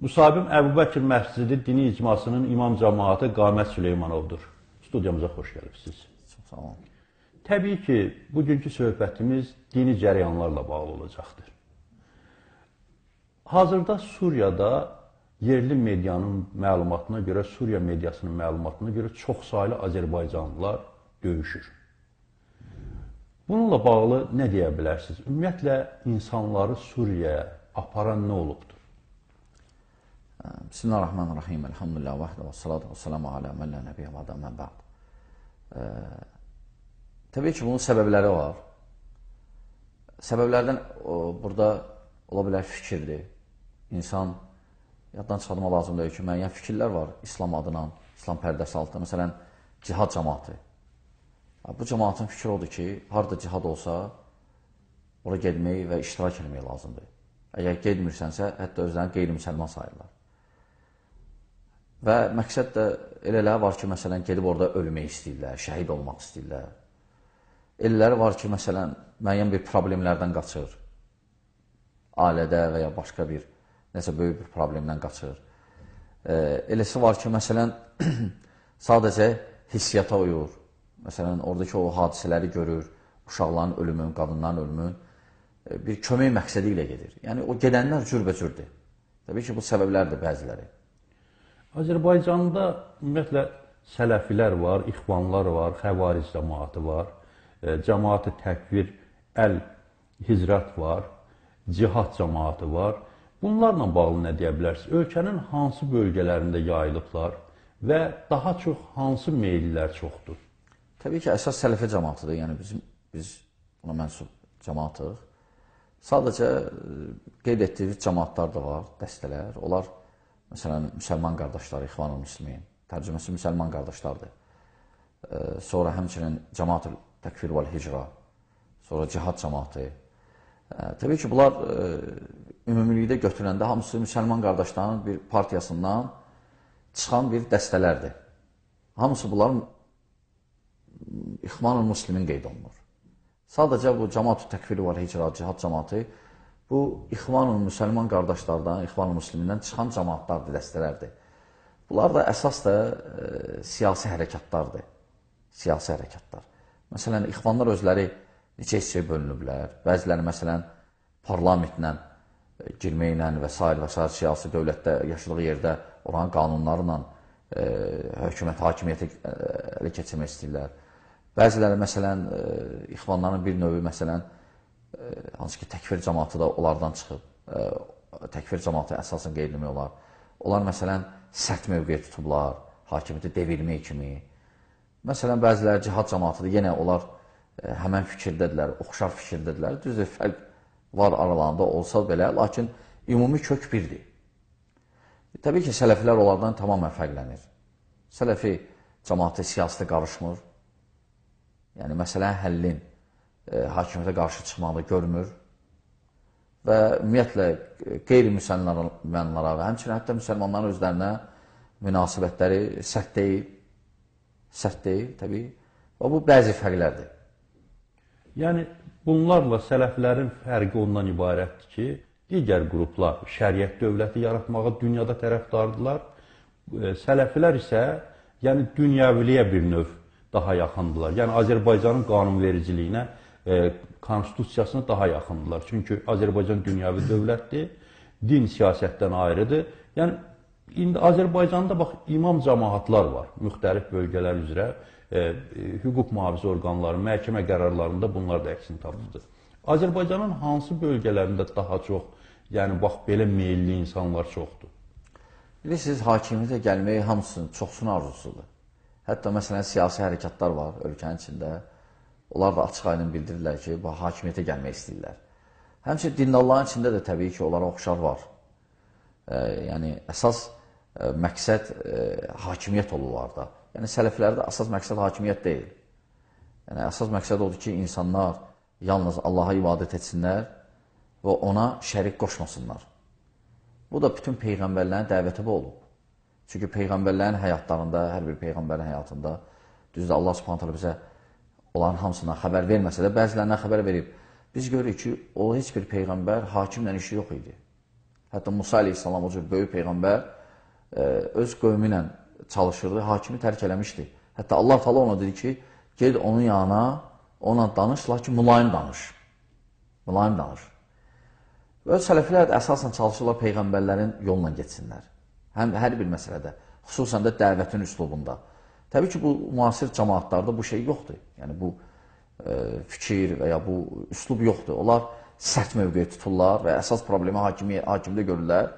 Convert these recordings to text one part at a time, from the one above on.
Musabim Əbubəkir Məscidi Dini İcmasının imam cəmaatı Qamət Süleymanovdur. Studiyamıza xoş gəlibsiniz. Sağ olun. Təbii ki, bugünkü söhbətimiz dini cərəyanlarla bağlı olacaqdır. Hazırda Suriyada yerli medianın məlumatına görə, Suriya mediasının məlumatına görə çoxsaylı Azərbaycanlılar döyüşür. Bununla bağlı nə deyə bilərsiniz? Ümumiyyətlə insanları Suriyaya aparan nə olubdur? Bismillahirrahmanirrahim. Elhamdülillah vahdə və salatu və selamu alə mən lə nəbiyyə və adə mən bə'd. Təbii ki, bunun səbəbləri var. Səbəblərdən o, burada ola bilər fikirdir. İnsan yaddan çıxartmaq lazımdır ki, müəyyən fikirlər var İslam adına, İslam pərdəsi altında. Məsələn, cihad cəmaatı. Bu cəmaatın fikri odur ki, harada cihad olsa, ora gedmək və iştirak etmək lazımdır. Əgər gedmirsənsə, hətta özlərini qeyri-müsəlman sayırlar. Və məqsəd də elələri var ki, məsələn, gedib orada ölmək istəyirlər, şəhid olmaq istəyirlər. Elələri var ki, məsələn, müəyyən bir problemlərdən qaçır. Ailədə və ya başqa bir, nəsə böyük bir problemdən qaçır. Eləsi var ki, məsələn, sadəcə hissiyata uyur. Məsələn, oradakı o hadisələri görür, uşaqların ölümün, qadınların ölümün bir kömək məqsədi ilə gedir. Yəni, o gedənlər cürbəcürdür. Təbii ki, bu səbəblərdir bəziləri. Azərbaycanda ümumiyyətlə sələfilər var, ixvanlar var, xəvaric cəmaatı var, e, cəmaatı təkvir, əl hicrət var, cihad cəmaatı var. Bunlarla bağlı nə deyə bilərsiniz? Ölkənin hansı bölgələrində yayılıblar və daha çox hansı meyllər çoxdur? Təbii ki, əsas sələfə cəmatıdır. Yəni bizim biz buna mənsub cəmaatıq. Sadəcə e, qeyd etdiyimiz cəmaatlar da var, dəstələr. Onlar Məsələn, müsəlman qardaşlar, İxvanul Müslimin, tərcüməsi müsəlman qardaşlardır. E, sonra həmçinin Cəmaat-ül Təkfir vəl Hicra, sonra Cihad cəmaatı. E, təbii ki, bunlar e, ümumilikdə götürəndə hamısı müsəlman qardaşlarının bir partiyasından çıxan bir dəstələrdir. Hamısı bunlar İxvanul Müslimin qeyd olunur. Sadəcə bu Cəmaat-ül Təkfir vəl Hicra, Cihad cəmaatı Bu, İxvanul müsəlman qardaşlardan, İxvanul müslimindən çıxan cəmaatlardır, dəstələrdir. Bunlar da əsas da e, siyasi hərəkatlardır. Siyasi hərəkatlar. Məsələn, İxvanlar özləri neçə hissəyə bölünüblər. Bəziləri, məsələn, parlamentlə e, girməklə və s. və s. siyasi dövlətdə yaşadığı yerdə oranın qanunlarla e, hökumət, hakimiyyəti e, ələ keçirmək istəyirlər. Bəziləri, məsələn, e, İxvanların bir növü, məsələn, hansı ki, təkfir cəmatı da onlardan çıxıb, təkfir cəmatı əsasən qeydiləmək olar. Onlar, məsələn, sərt mövqeyə tutublar, hakimiyyəti devirmək kimi. Məsələn, bəziləri cihad cəmatıdır, yenə onlar həmən fikirdədirlər, oxşar fikirdədirlər. Düzdür, fərq var aralarında olsa belə, lakin ümumi kök birdir. Təbii ki, sələfilər onlardan tamamən fərqlənir. Sələfi cəmatı siyasətə qarışmır. Yəni, məsələn, həllin e, hakimiyyətə qarşı çıxmaqda görmür və ümumiyyətlə qeyri-müsəlmanlara və həmçinin hətta müsəlmanların özlərinə münasibətləri sərt deyil, sərt deyil, təbii. Və bu bəzi fərqlərdir. Yəni, bunlarla sələflərin fərqi ondan ibarətdir ki, digər qruplar şəriət dövləti yaratmağa dünyada tərəfdardırlar. Sələflər isə yəni dünyəviliyə bir növ daha yaxındılar. Yəni Azərbaycanın qanunvericiliyinə e, konstitusiyasına daha yaxındırlar. Çünki Azərbaycan dünyəvi dövlətdir, din siyasətdən ayrıdır. Yəni indi Azərbaycanda bax imam cəmaatlar var, müxtəlif bölgələr üzrə e, e, hüquq mühafizə orqanları, məhkəmə qərarlarında bunlar da əksini tapıbdır. Azərbaycanın hansı bölgələrində daha çox, yəni bax belə meylli insanlar çoxdur? Bilirsiniz, hakimiyyətə gəlməyi hamısının, çoxsunun arzusudur. Hətta məsələn siyasi hərəkatlar var ölkənin içində. Onlar da açıq aydın bildirirlər ki, bu hakimiyyətə gəlmək istəyirlər. Həmçinin dindalların içində də təbii ki, onlara oxşar var. E, yəni, əsas e, məqsəd e, hakimiyyət olurlarda. Yəni, sələflərdə əsas məqsəd hakimiyyət deyil. Yəni, əsas məqsəd odur ki, insanlar yalnız Allaha ibadət etsinlər və ona şərik qoşmasınlar. Bu da bütün peyğəmbərlərin dəvəti bu olub. Çünki peyğəmbərlərin həyatlarında, hər bir peyğəmbərin həyatında, düzdür, Allah subhanətələ bizə onların hamısından xəbər verməsə də, bəzilərindən xəbər verib. Biz görürük ki, o heç bir peyğəmbər hakimlə işi yox idi. Hətta Musa əleyhissalam o cür böyük peyğəmbər e, öz qövmü ilə çalışırdı, hakimi tərk eləmişdi. Hətta Allah Taala ona dedi ki, ged onun yanına, ona danış, lakin mülayim danış. Mülayim danış. Və sələflər əsasən çalışırlar peyğəmbərlərin yolla getsinlər. Həm hər bir məsələdə, xüsusən də dəvətin üslubunda. Təbii ki, bu müasir cəmaatlarda bu şey yoxdur. Yəni bu e, fikir və ya bu üslub yoxdur. Onlar sərt mövqe tuturlar və əsas problemi hakimi, hakimdə görürlər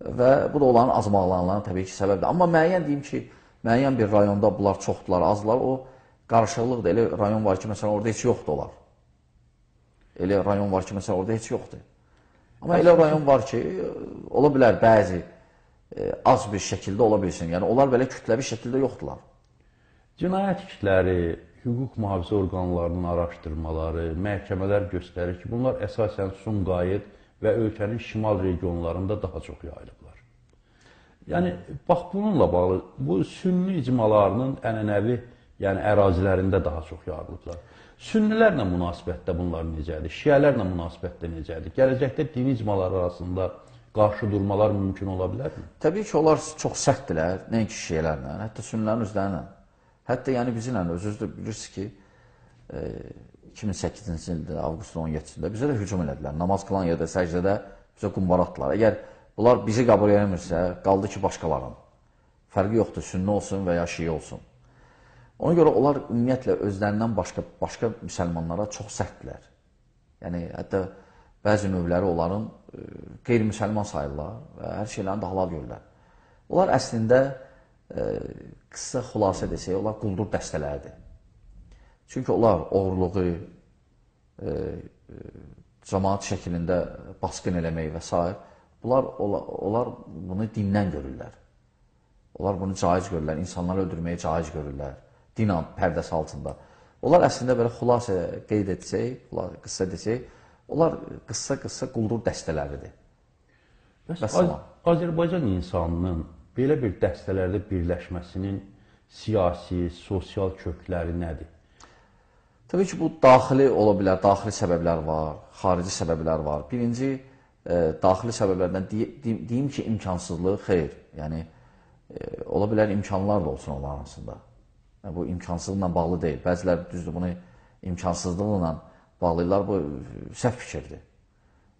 və bu da onların azmaqlarına təbii ki, səbəbdir. Amma müəyyən deyim ki, müəyyən bir rayonda bunlar çoxdular, azlar, o qarışıqlıqdır. Elə rayon var ki, məsələn, orada heç yoxdur onlar. Elə rayon var ki, məsələn, orada heç yoxdur. Amma elə rayon var ki, ola bilər bəzi e, az bir şəkildə ola bilsin. Yəni, onlar belə kütləvi şəkildə yoxdular. Cinayət işləri, hüquq mühafizə orqanlarının araşdırmaları, məhkəmələr göstərir ki, bunlar əsasən Sumqayıt və ölkənin şimal regionlarında daha çox yayılıblar. Yəni, bax bununla bağlı, bu sünni icmalarının ənənəvi, yəni ərazilərində daha çox yayılıblar. Sünnilərlə münasibətdə bunlar necədir? Şiələrlə münasibətdə necədir? Gələcəkdə dini icmalar arasında qarşı durmalar mümkün ola bilərmi? Təbii ki, onlar çox sərtdirlər, nəinki şiələrlə, hətta sünnilərin özlərinlə. Hətta yəni bizimlə özünüz də bilirsiniz ki, e, 2008-ci ildə, avqustun 17-sində bizə də hücum elədilər. Namaz qılan yerdə, səcdədə bizə qumbara atdılar. Əgər bunlar bizi qəbul eləmirsə, qaldı ki, başqalarının. Fərqi yoxdur, sünni olsun və ya şiə olsun. Ona görə onlar ümumiyyətlə özlərindən başqa başqa müsəlmanlara çox sərtdilər. Yəni hətta bəzi növləri onların e, qeyri-müsəlman sayırlar və hər şeylərini də halal görürlər. Onlar əslində qısa xülasə desək, onlar quldur dəstələridir. Çünki onlar oğurluğu, e, e, cəmaat şəklində basqın eləmək və s. Bunlar, onlar, bunu dindən görürlər. Onlar bunu caiz görürlər, insanları öldürməyi caiz görürlər din pərdəsi altında. Onlar əslində belə xülasə qeyd etsək, qıssa desək, onlar qıssa-qıssa quldur dəstələridir. Bəs Azərbaycan insanının belə bir dəstələrdə birləşməsinin siyasi, sosial kökləri nədir? Təbii ki, bu daxili ola bilər, daxili səbəblər var, xarici səbəblər var. Birinci, e, daxili səbəblərdən dey deyim ki, imkansızlıq xeyr. Yəni, e, ola bilər imkanlar da olsun onların arasında. Bu imkansızlıqla bağlı deyil. Bəzilər düzdür bunu imkansızlıqla bağlayırlar. Bu səhv fikirdir.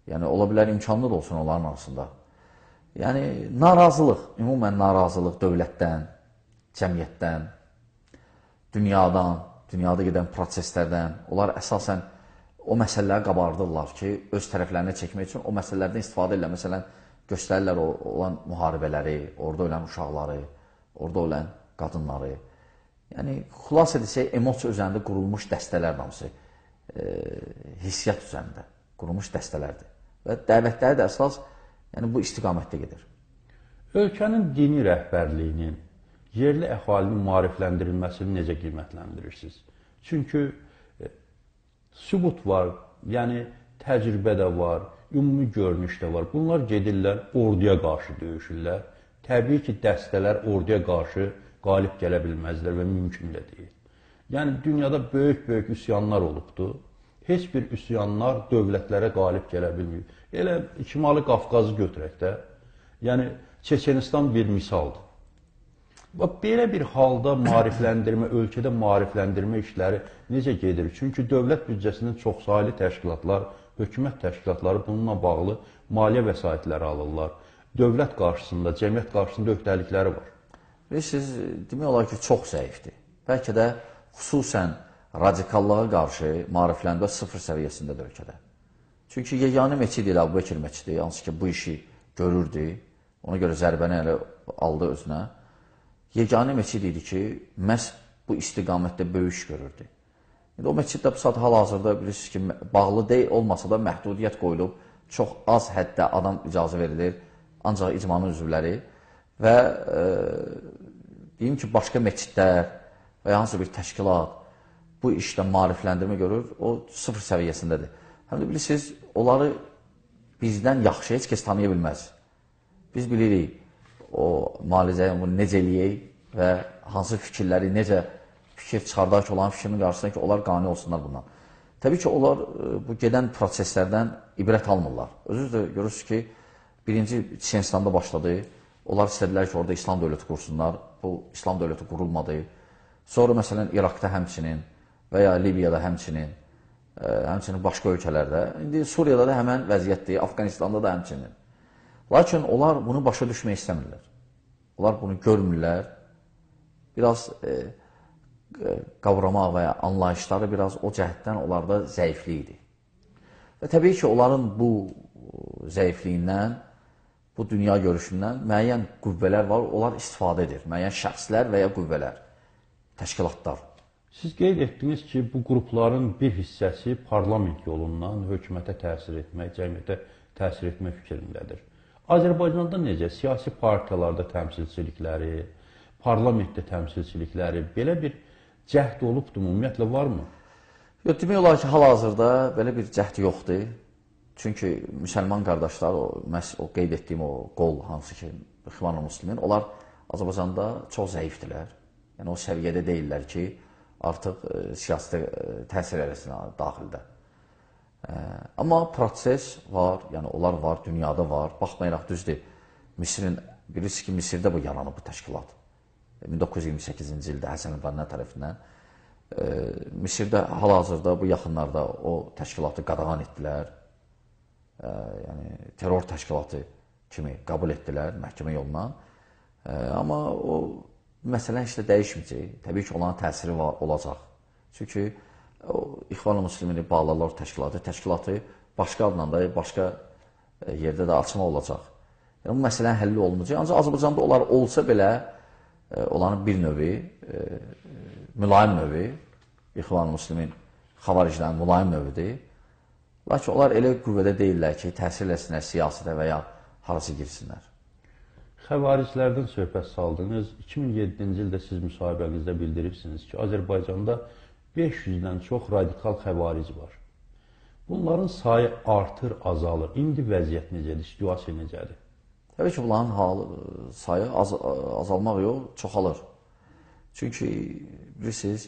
Yəni ola bilər imkanlı da olsun onların arasında. Yəni narazılıq, ümumən narazılıq dövlətdən, cəmiyyətdən, dünyadan, dünyada gedən proseslərdən, onlar əsasən o məsələləri qabardırlar ki, öz tərəflərinə çəkmək üçün o məsələlərdən istifadə edirlər. Məsələn, göstərirlər o, olan müharibələri, orada ölən uşaqları, orada ölən qadınları. Yəni, xilas edilsək, emosiya üzərində qurulmuş dəstələr hamısı e, hissiyyat üzərində qurulmuş dəstələrdir. Və dəvətləri də əsas yəni, bu istiqamətdə gedir. Ölkənin dini rəhbərliyinin yerli əhalinin maarifləndirilməsini necə qiymətləndirirsiniz? Çünki e, sübut var, yəni təcrübə də var, ümumi görünüş də var. Bunlar gedirlər, orduya qarşı döyüşürlər. Təbii ki, dəstələr orduya qarşı qalib gələ bilməzlər və mümkün də deyil. Yəni dünyada böyük-böyük üsyanlar olubdu. Heç bir üsyanlar dövlətlərə qalib gələ bilmir. Elə Şimali Qafqazı götürək də. Yəni Çeçenistan bir misaldır. Və belə bir halda maarifləndirmə, ölkədə maarifləndirmə işləri necə gedir? Çünki dövlət büdcəsindən çoxsaylı təşkilatlar, hökumət təşkilatları bununla bağlı maliyyə vəsaitləri alırlar. Dövlət qarşısında, cəmiyyət qarşısında öhdəlikləri var. Bilirsiniz, demək olar ki, çox zəifdir. Bəlkə də xüsusən radikallığa qarşı marifləndə sıfır səviyyəsindədir ölkədə. Çünki yeganə meçid ilə Əbu Bekir meçidi, hansı ki, bu işi görürdü, ona görə zərbəni elə aldı özünə. Yeganə meçid idi ki, məhz bu istiqamətdə böyük görürdü. İndi o meçiddə bu saat hal-hazırda bilirsiniz ki, bağlı deyil olmasa da məhdudiyyət qoyulub, çox az həddə adam icazə verilir, ancaq icmanın üzvləri və e, deyim ki, başqa meçidlər və ya hansısa bir təşkilat bu işlə marifləndirmə görür, o sıfır səviyyəsindədir. Həm də bilirsiniz, onları bizdən yaxşı heç kəs tanıya bilməz. Biz bilirik o müalicəyə bunu necə eləyək və hansı fikirləri, necə fikir çıxardaq ki, olan fikrinin qarşısında ki, onlar qani olsunlar bundan. Təbii ki, onlar e, bu gedən proseslərdən ibrət almırlar. Özünüz də görürsünüz ki, birinci Çiçənistanda başladı. Onlar istədilər ki, orada İslam dövləti qursunlar. Bu İslam dövləti qurulmadı. Sonra məsələn İraqda həmçinin və ya Libiyada həmçinin, ə, həmçinin başqa ölkələrdə. İndi Suriyada da həmən vəziyyətdir, Afqanistanda da həmçinin. Lakin onlar bunu başa düşmək istəmirlər. Onlar bunu görmürlər. Biraz e, e, qavrama və ya anlayışları biraz o cəhətdən onlarda zəiflik idi. Və təbii ki, onların bu zəifliyindən, bu dünya görüşündən müəyyən qüvvələr var, onlar istifadə edir. Müəyyən şəxslər və ya qüvvələr, təşkilatlar. Siz qeyd etdiniz ki, bu qrupların bir hissəsi parlament yolundan hökumətə təsir etmək, cəmiyyətə təsir etmək fikrindədir. Azərbaycanda necə siyasi partiyalarda təmsilçilikləri, parlamentdə təmsilçilikləri belə bir cəhd olubdumu, ümumiyyətlə varmı? Yox, demək olar ki, hal-hazırda belə bir cəhd yoxdur. Çünki müsəlman qardaşlar, o, məhz o qeyd etdiyim o qol, hansı ki, İxvan-ı Müslimin, onlar Azərbaycanda çox zəifdirlər. Yəni, o səviyyədə deyirlər ki, artıq e, siyasətə e, təsir eləsinə daxildə. E, amma proses var, yəni onlar var, dünyada var. Baxmayaraq düzdür, Misirin, bilirsiniz ki, Misirdə bu yaranıb bu təşkilat. 1928-ci ildə Həsən İlbanə tərəfindən. Misirdə hal-hazırda bu yaxınlarda o təşkilatı qadağan etdilər yəni terror təşkilatı kimi qəbul etdilər məhkəmə. Ə, amma o məsələ heç də dəyişməyəcək. Təbii ki, onların təsiri var, olacaq. Çünki o İxvan-ı Müslimini bağlarlar təşkilatı, təşkilatı başqa adla da, başqa yerdə də açma olacaq. Yəni bu məsələnin həlli olunacaq. Ancaq Azərbaycanda onlar olsa belə ə, onların bir növü ə, mülayim növü İxvan-ı Müslimin xavariclərin mülayim növüdür. Lakin onlar elə qüvvədə deyirlər ki, təsir eləsinlər siyasətə və ya harası girsinlər. Xəvariclərdən söhbət saldınız. 2007-ci ildə siz müsahibənizdə bildiribsiniz ki, Azərbaycanda 500-dən çox radikal xəvaric var. Bunların sayı artır, azalır. İndi vəziyyət necədir, situasiya necədir? Təbii ki, bunların halı, sayı az, azalmaq yox, çoxalır. Çünki bilirsiniz,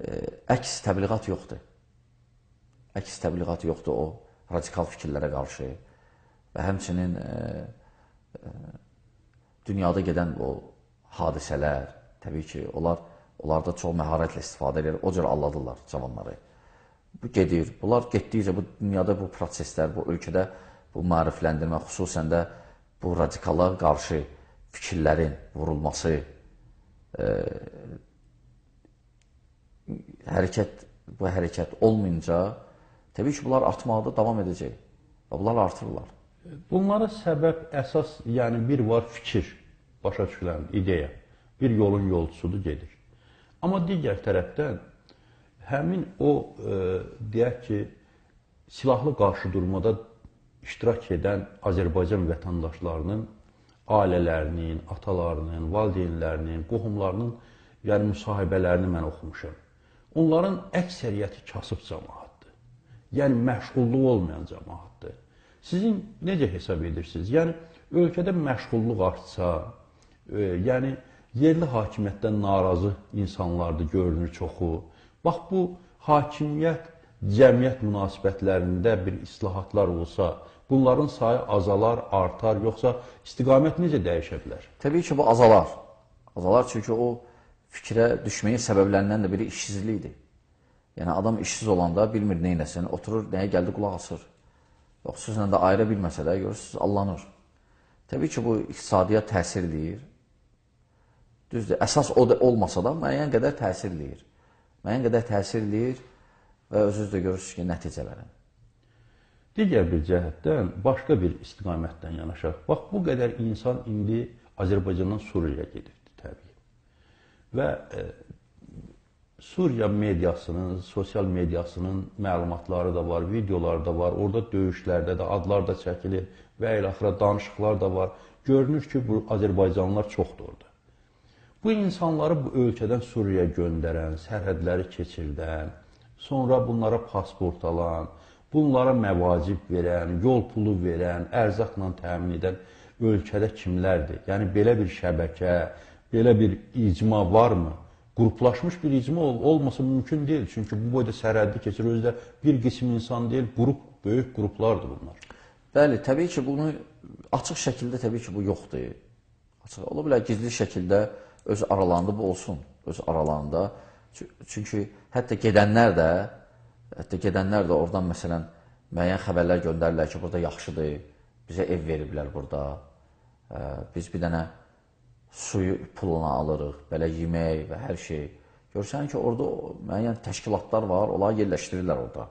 ə, əks təbliğat yoxdur əks təbliğat yoxdur o radikal fikirlərə qarşı və həmçinin e, e, dünyada gedən o hadisələr, təbii ki, onlar onlarda çox məharətlə istifadə edir, o cür alladırlar cavanları. Bu gedir. Bunlar getdikcə bu dünyada bu proseslər, bu ölkədə bu maarifləndirmə, xüsusən də bu radikallara qarşı fikirlərin vurulması, e, hərəkət bu hərəkət olmayınca Təbii ki, bunlar artmaqda davam edəcək bunlar artırırlar. Bunlara səbəb əsas, yəni bir var fikir, başa düşülən ideya, bir yolun yolçusudur, gedir. Amma digər tərəfdən həmin o, e, deyək ki, silahlı qarşıdurmada iştirak edən Azərbaycan vətəndaşlarının ailələrinin, atalarının, valideynlərinin, qohumlarının yəni müsahibələrini mən oxumuşam. Onların əksəriyyəti kasıb cəmaat yəni məşğulluq olmayan cəmaatdır. Sizin necə hesab edirsiniz? Yəni ölkədə məşğulluq artsa, e, yəni yerli hakimiyyətdən narazı insanlardır görünür çoxu. Bax bu hakimiyyət cəmiyyət münasibətlərində bir islahatlar olsa, bunların sayı azalar, artar, yoxsa istiqamət necə dəyişə bilər? Təbii ki, bu azalar. Azalar çünki o fikrə düşməyin səbəblərindən də biri işsizlikdir. Yəni adam işsiz olanda bilmir nə etsin, oturur, nəyə gəldi qulaq asır. Yox, xüsusən də ayrı bilməsə də görürsüz, allanır. Təbii ki, bu iqtisadiyyat təsir eləyir. Düzdür, əsas o da olmasa da müəyyən qədər təsir eləyir. Müəyyən qədər təsir eləyir və özünüz də görürsünüz ki, nəticələrin. Digər bir cəhətdən, başqa bir istiqamətdən yanaşaq. Bax, bu qədər insan indi Azərbaycandan Suriyaya gedirdi, təbii. Və e, Suriya mediasının, sosial mediasının məlumatları da var, videoları da var. Orada döyüşlərdə də adlar da çəkilir və elə axıra danışıqlar da var. Görünür ki, bu Azərbaycanlılar çoxdur orada. Bu insanları bu ölkədən Suriyaya göndərən, sərhədləri keçirdən, sonra bunlara pasport alan, bunlara məvacib verən, yol pulu verən, ərzaqla təmin edən ölkədə kimlərdir? Yəni belə bir şəbəkə, belə bir icma varmı? Qruplaşmış bir icma ol olmasa mümkün deyil. Çünki bu boyda sərhəddi keçir, özdə bir qism insan deyil, qrup, böyük qruplardır bunlar. Bəli, təbii ki, bunu açıq şəkildə təbii ki, bu yoxdur. Açıq, ola bilər gizli şəkildə öz aralarında bu olsun, öz aralarında. Çünki hətta gedənlər də, hətta gedənlər də oradan məsələn müəyyən xəbərlər göndərirlər ki, burada yaxşıdır, bizə ev veriblər burada. Biz bir dənə suyu puluna alırıq, belə yemək və hər şey. Görsən ki, orada müəyyən təşkilatlar var, onlar yerləşdirirlər orada.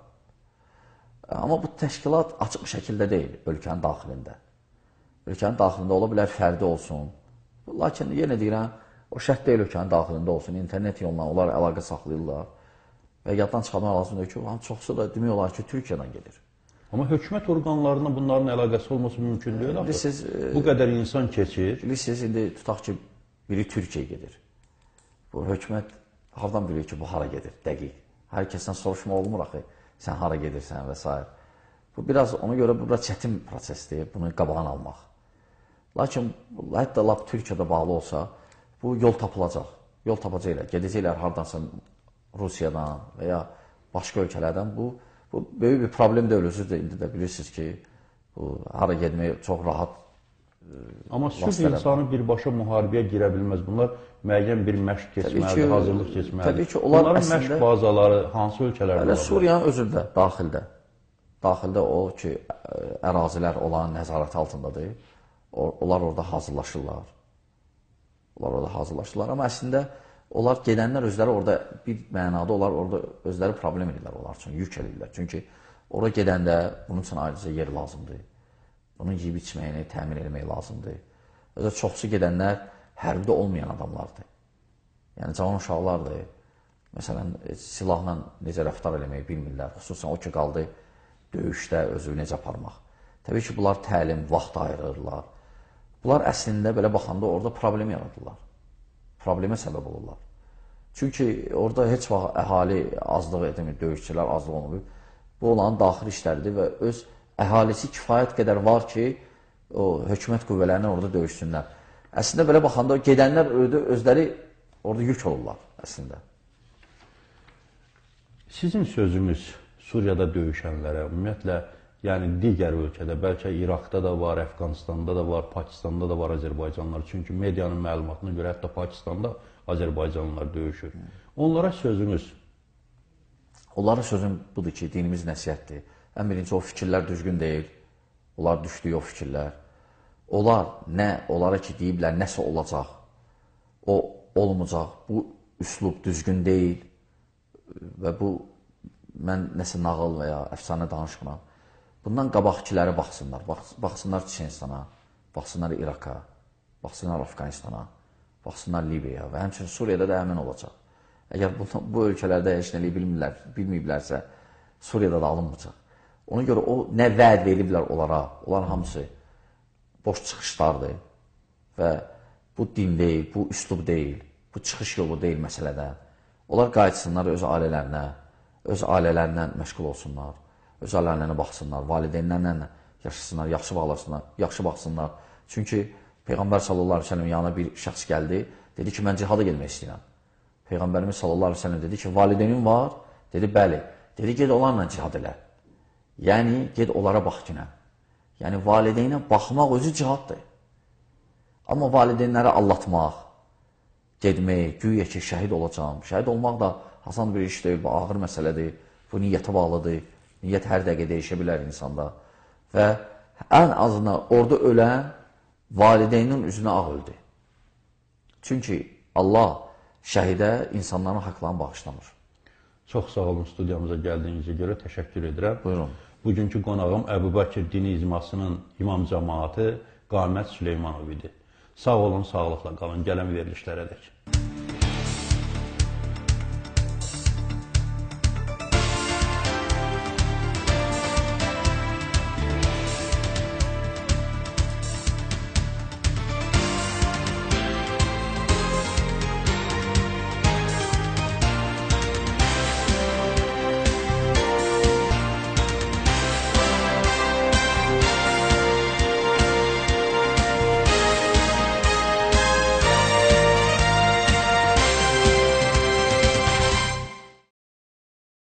Amma bu təşkilat açıq şəkildə deyil ölkənin daxilində. Ölkənin daxilində ola bilər fərdi olsun. Lakin yenə deyirəm, o şərt deyil ölkənin daxilində olsun. İnternet yolla onlar əlaqə saxlayırlar. Və yaddan çıxarmaq lazımdır ki, çoxsu da demək olar ki, Türkiyədən gedir. Amma hökumət orqanlarına bunların əlaqəsi olması mümkün deyil axı. Siz, Bu qədər insan keçir. Bilirsiniz, indi tutaq ki, biri Türkiyəyə gedir. Bu hökumət hardan bilir ki, bu hara gedir? Dəqiq. Hər kəsdən soruşma olmur axı. Sən hara gedirsən və s. Bu biraz ona görə bu biraz çətin prosesdir, bunu qabağını almaq. Lakin hətta lap Türkiyədə bağlı olsa, bu yol tapılacaq. Yol tapacaqlar. Gedəcəklər hardansa Rusiyadan və ya başqa ölkələrdən bu Bu böyük bir problem deyil, özünüz də indi də bilirsiniz ki, bu hara getmək çox rahat Amma sülh insanı birbaşa müharibəyə girə bilməz. Bunlar müəyyən bir məşq keçməlidir, hazırlıq keçməlidir. Təbii ki, onlar Bunların əslində, məşq bazaları hansı ölkələrdə var? Suriyanın özündə, daxildə. Daxildə o ki, ərazilər olan nəzarət altındadır. Onlar orada hazırlaşırlar. Onlar orada hazırlaşırlar. Amma əslində Onlar gedənlər özləri orada bir mənada onlar orada özləri problem edirlər onlar üçün, yük edirlər. Çünki ora gedəndə bunun üçün ayrıca yer lazımdır. Bunun yeyib içməyini təmin etmək lazımdır. Özə çoxsu gedənlər hərbidə olmayan adamlardır. Yəni cavan uşaqlardır. Məsələn, e, silahla necə rəftar eləməyi bilmirlər. Xüsusən o ki, qaldı döyüşdə özünü necə aparmaq. Təbii ki, bunlar təlim, vaxt ayırırlar. Bunlar əslində belə baxanda orada problem yaradırlar problemə səbəb olurlar. Çünki orada heç vaxt əhali azlıq edemir, döyüşçülər azlıq olmur. Bu onların daxili işləridir və öz əhalisi kifayət qədər var ki, o hökumət qüvvələrini orada döyüşsünlər. Əslində belə baxanda gedənlər ödə özləri orada yük olurlar əslində. Sizin sözünüz Suriyada döyüşənlərə, ümumiyyətlə Yəni digər ölkədə, bəlkə İraqda da var, Əfqanistanda da var, Pakistanda da var Azərbaycanlılar. Çünki medianın məlumatına görə hətta Pakistanda Azərbaycanlılar döyüşür. Onlara sözünüz? Onlara sözüm budur ki, dinimiz nəsihətdir. Ən birinci o fikirlər düzgün deyil. Onlar düşdüyü o fikirlər. Onlar nə, onlara ki, deyiblər, nəsə olacaq. O olmayacaq. Bu üslub düzgün deyil. Və bu, mən nəsə nağıl və ya əfsanə danışmıram. Bundan qabaqkiləri baxsınlar. Baxsınlar Çinstana, baxsınlar İraka, baxsınlar Afqanistana, baxsınlar Libiyaya və həmçinin Suriyada da əmin olacaq. Əgər bu, bu ölkələrdə heç nəliyi bilmirlər, bilməyiblərsə, Suriyada da alınmayacaq. Ona görə o nə vəd veriblər onlara, onlar hamısı boş çıxışlardır və bu din deyil, bu üslub deyil, bu çıxış yolu deyil məsələdən. Onlar qayıtsınlar öz ailələrinə, öz ailələrindən məşğul olsunlar öz ailələrine baxsınlar, valideynlərlə yaşasınlar, yaxşı bağlasınlar, yaxşı baxsınlar. Çünki Peyğəmbər sallallahu əleyhi və səlləm yanına bir şəxs gəldi, dedi ki, mən cihada getmək istəyirəm. Peyğəmbərimiz sallallahu əleyhi və səlləm dedi ki, valideynin var? Dedi, bəli. Dedi, get onlarla cihad elə. Yəni, get onlara bax kinə. Yəni, valideynə baxmaq özü cihaddır. Amma valideynləri allatmaq, gedmək, güya ki, şəhid olacam. Şəhid olmaq da hasan bir iş deyil, bu ağır məsələdir, bu niyyətə bağlıdır. Niyyət hər dəqiqə dəyişə bilər insanda. Və ən azından orada ölən valideynin üzünə ağ öldü. Çünki Allah şəhidə insanların haqlarını bağışlamır. Çox sağ olun studiyamıza gəldiyinizə görə təşəkkür edirəm. Buyurun. Bugünkü qonağım Əbu Bakir Dini İcmasının imam cəmaatı Qamət Süleymanov idi. Sağ olun, sağlıqla qalın. Gələn verilişlərə dək.